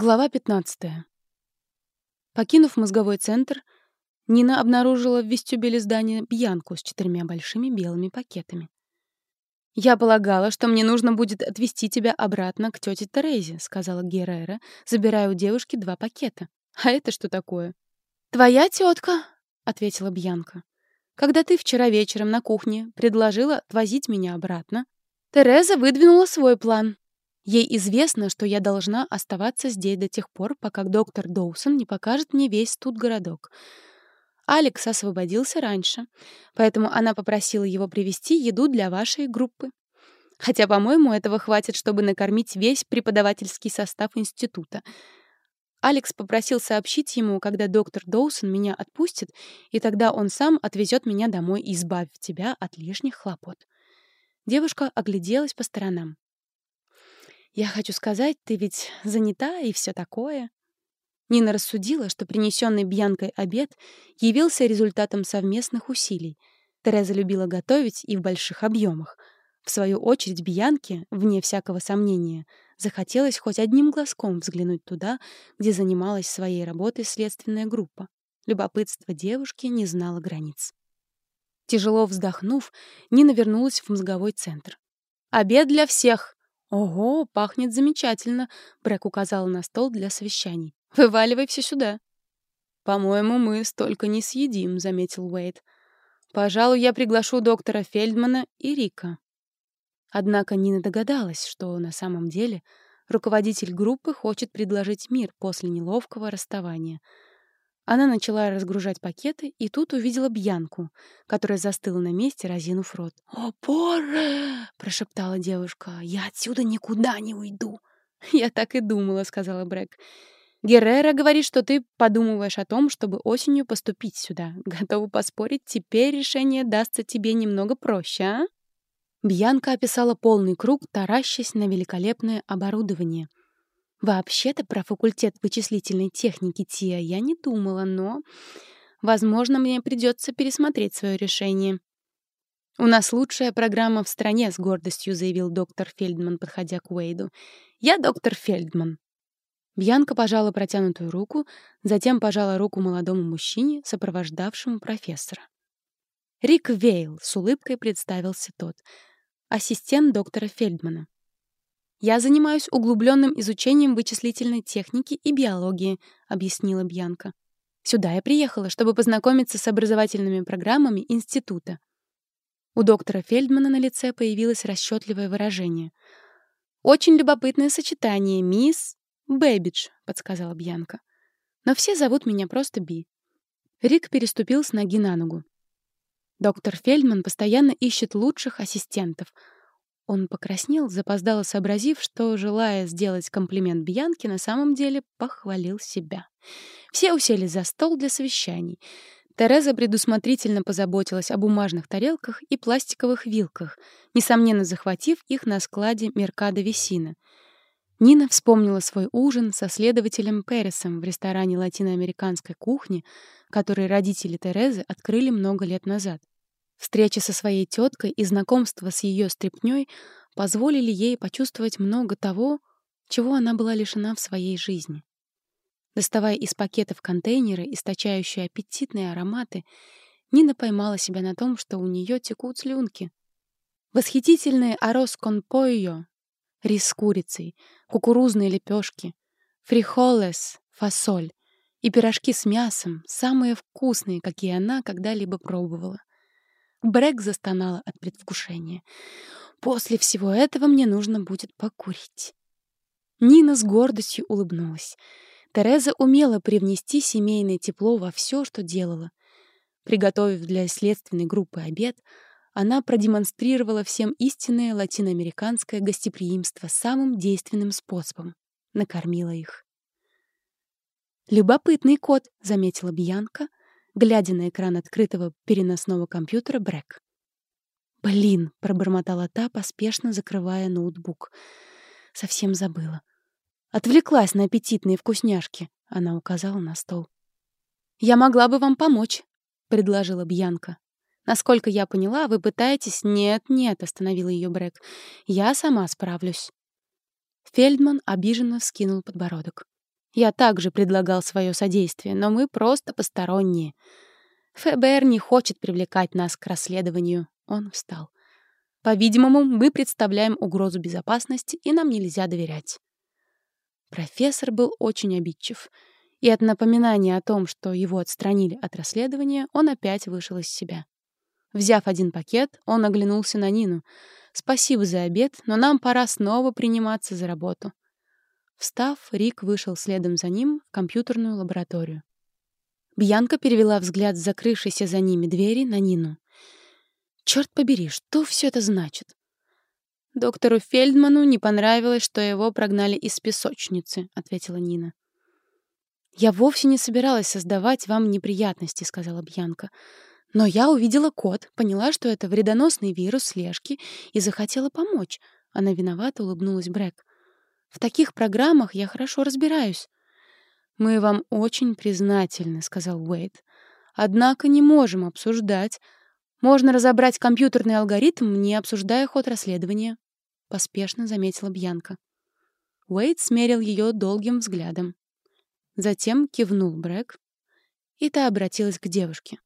Глава 15. Покинув мозговой центр, Нина обнаружила в вестибюле здания Бьянку с четырьмя большими белыми пакетами. «Я полагала, что мне нужно будет отвезти тебя обратно к тете Терезе», — сказала Геррера, забирая у девушки два пакета. «А это что такое?» «Твоя тетка», — ответила Бьянка. «Когда ты вчера вечером на кухне предложила отвозить меня обратно, Тереза выдвинула свой план. Ей известно, что я должна оставаться здесь до тех пор, пока доктор Доусон не покажет мне весь тут городок. Алекс освободился раньше, поэтому она попросила его привезти еду для вашей группы. Хотя, по-моему, этого хватит, чтобы накормить весь преподавательский состав института. Алекс попросил сообщить ему, когда доктор Доусон меня отпустит, и тогда он сам отвезет меня домой, избавив тебя от лишних хлопот. Девушка огляделась по сторонам. Я хочу сказать, ты ведь занята и все такое. Нина рассудила, что принесенный Бьянкой обед явился результатом совместных усилий. Тереза любила готовить и в больших объемах. В свою очередь Бьянке, вне всякого сомнения, захотелось хоть одним глазком взглянуть туда, где занималась своей работой следственная группа. Любопытство девушки не знало границ. Тяжело вздохнув, Нина вернулась в мозговой центр. «Обед для всех!» «Ого, пахнет замечательно», — Брэк указал на стол для совещаний. «Вываливай все сюда». «По-моему, мы столько не съедим», — заметил Уэйд. «Пожалуй, я приглашу доктора Фельдмана и Рика». Однако Нина догадалась, что на самом деле руководитель группы хочет предложить мир после неловкого расставания — она начала разгружать пакеты и тут увидела Бьянку, которая застыла на месте, разинув рот. «О, боже!» — прошептала девушка. «Я отсюда никуда не уйду!» «Я так и думала», — сказала Брэк. «Геррера говорит, что ты подумываешь о том, чтобы осенью поступить сюда. Готова поспорить, теперь решение дастся тебе немного проще, а?» Бьянка описала полный круг, таращась на великолепное оборудование — Вообще-то про факультет вычислительной техники ТИА я не думала, но, возможно, мне придется пересмотреть свое решение. «У нас лучшая программа в стране», — с гордостью заявил доктор Фельдман, подходя к Уэйду. «Я доктор Фельдман». Бьянка пожала протянутую руку, затем пожала руку молодому мужчине, сопровождавшему профессора. Рик Вейл с улыбкой представился тот, ассистент доктора Фельдмана. «Я занимаюсь углубленным изучением вычислительной техники и биологии», — объяснила Бьянка. «Сюда я приехала, чтобы познакомиться с образовательными программами института». У доктора Фельдмана на лице появилось расчетливое выражение. «Очень любопытное сочетание, мисс Бэбидж», — подсказала Бьянка. «Но все зовут меня просто Би». Рик переступил с ноги на ногу. Доктор Фельдман постоянно ищет лучших ассистентов — он покраснел, запоздало сообразив, что, желая сделать комплимент Бьянке, на самом деле похвалил себя. Все усели за стол для совещаний. Тереза предусмотрительно позаботилась о бумажных тарелках и пластиковых вилках, несомненно захватив их на складе Меркадо Весина. Нина вспомнила свой ужин со следователем Пересом в ресторане латиноамериканской кухни, который родители Терезы открыли много лет назад. Встреча со своей теткой и знакомство с ее стряпнёй позволили ей почувствовать много того, чего она была лишена в своей жизни. Доставая из пакетов контейнеры, источающие аппетитные ароматы, Нина поймала себя на том, что у нее текут слюнки. Восхитительные арос кон пойо, рис с курицей, кукурузные лепешки, фрихолес, фасоль и пирожки с мясом, самые вкусные, какие она когда-либо пробовала. Брэк застонала от предвкушения. «После всего этого мне нужно будет покурить». Нина с гордостью улыбнулась. Тереза умела привнести семейное тепло во все, что делала. Приготовив для следственной группы обед, она продемонстрировала всем истинное латиноамериканское гостеприимство самым действенным способом — накормила их. «Любопытный кот», — заметила Бьянка, глядя на экран открытого переносного компьютера Брэк. «Блин!» — пробормотала та, поспешно закрывая ноутбук. Совсем забыла. «Отвлеклась на аппетитные вкусняшки», — она указала на стол. «Я могла бы вам помочь», — предложила Бьянка. «Насколько я поняла, вы пытаетесь...» «Нет, нет», — остановила ее Брэк. «Я сама справлюсь». Фельдман обиженно вскинул подбородок. Я также предлагал свое содействие, но мы просто посторонние. ФБР не хочет привлекать нас к расследованию. Он встал. По-видимому, мы представляем угрозу безопасности, и нам нельзя доверять. Профессор был очень обидчив, и от напоминания о том, что его отстранили от расследования, он опять вышел из себя. Взяв один пакет, он оглянулся на Нину. «Спасибо за обед, но нам пора снова приниматься за работу». Встав, Рик вышел следом за ним в компьютерную лабораторию. Бьянка перевела взгляд с закрывшейся за ними двери на Нину. «Черт побери, что все это значит?» «Доктору Фельдману не понравилось, что его прогнали из песочницы», — ответила Нина. «Я вовсе не собиралась создавать вам неприятности», — сказала Бьянка. «Но я увидела код, поняла, что это вредоносный вирус слежки и захотела помочь». Она виновато улыбнулась Брэк. В таких программах я хорошо разбираюсь. «Мы вам очень признательны», — сказал Уэйд. «Однако не можем обсуждать. Можно разобрать компьютерный алгоритм, не обсуждая ход расследования», — поспешно заметила Бьянка. Уэйд смерил ее долгим взглядом. Затем кивнул Брэк, и та обратилась к девушке.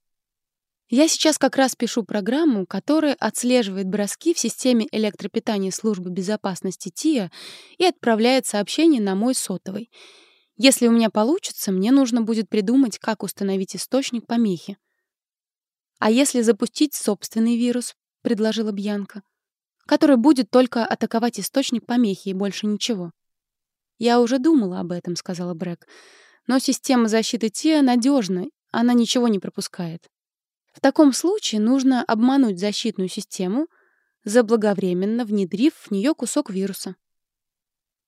Я сейчас как раз пишу программу, которая отслеживает броски в системе электропитания службы безопасности ТИА и отправляет сообщение на мой сотовый. Если у меня получится, мне нужно будет придумать, как установить источник помехи. «А если запустить собственный вирус?» — предложила Бьянка. «Который будет только атаковать источник помехи и больше ничего». «Я уже думала об этом», — сказала Брэк. «Но система защиты ТИА надежна, она ничего не пропускает». В таком случае нужно обмануть защитную систему, заблаговременно внедрив в нее кусок вируса.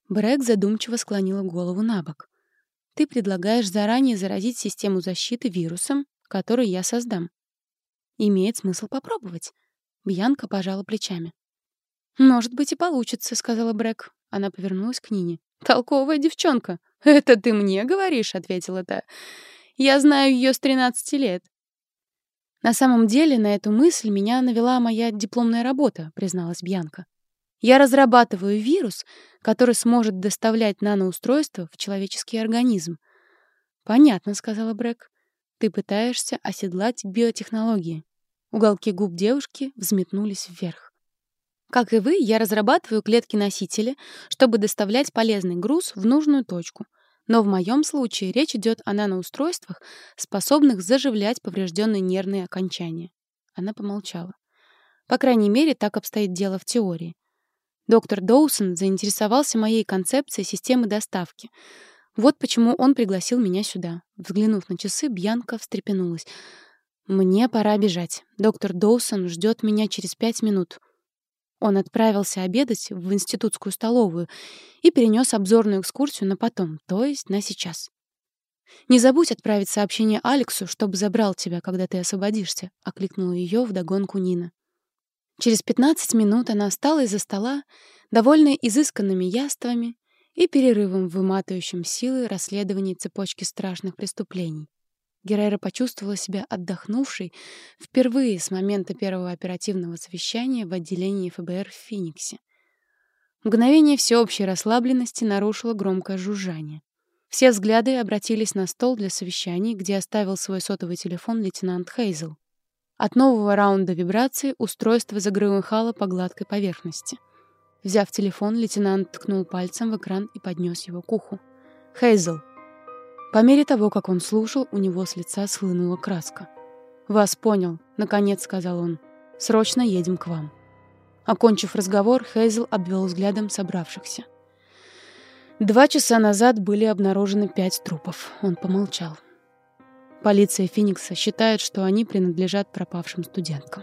Брэк задумчиво склонила голову на бок. «Ты предлагаешь заранее заразить систему защиты вирусом, который я создам. Имеет смысл попробовать». Бьянка пожала плечами. «Может быть, и получится», — сказала Брэк. Она повернулась к Нине. «Толковая девчонка». «Это ты мне говоришь?» — ответила та. «Я знаю ее с тринадцати лет. На самом деле на эту мысль меня навела моя дипломная работа, призналась Бьянка. Я разрабатываю вирус, который сможет доставлять наноустройство в человеческий организм. Понятно, сказала Брэк. Ты пытаешься оседлать биотехнологии. Уголки губ девушки взметнулись вверх. Как и вы, я разрабатываю клетки-носители, чтобы доставлять полезный груз в нужную точку — но в моем случае речь идет о наноустройствах, способных заживлять поврежденные нервные окончания. Она помолчала. По крайней мере, так обстоит дело в теории. Доктор Доусон заинтересовался моей концепцией системы доставки. Вот почему он пригласил меня сюда. Взглянув на часы, Бьянка встрепенулась. «Мне пора бежать. Доктор Доусон ждет меня через пять минут. Он отправился обедать в институтскую столовую и перенес обзорную экскурсию на потом, то есть на сейчас. «Не забудь отправить сообщение Алексу, чтобы забрал тебя, когда ты освободишься», — окликнула ее вдогонку Нина. Через 15 минут она встала из-за стола, довольная изысканными яствами и перерывом в выматывающем силы расследовании цепочки страшных преступлений. Геррера почувствовала себя отдохнувшей впервые с момента первого оперативного совещания в отделении ФБР в Фениксе. Мгновение всеобщей расслабленности нарушило громкое жужжание. Все взгляды обратились на стол для совещаний, где оставил свой сотовый телефон лейтенант Хейзел. От нового раунда вибрации устройство загромыхало по гладкой поверхности. Взяв телефон, лейтенант ткнул пальцем в экран и поднес его к уху. «Хейзел, по мере того, как он слушал, у него с лица схлынула краска. «Вас понял», — наконец сказал он. «Срочно едем к вам». Окончив разговор, Хейзел обвел взглядом собравшихся. Два часа назад были обнаружены пять трупов. Он помолчал. Полиция Феникса считает, что они принадлежат пропавшим студенткам.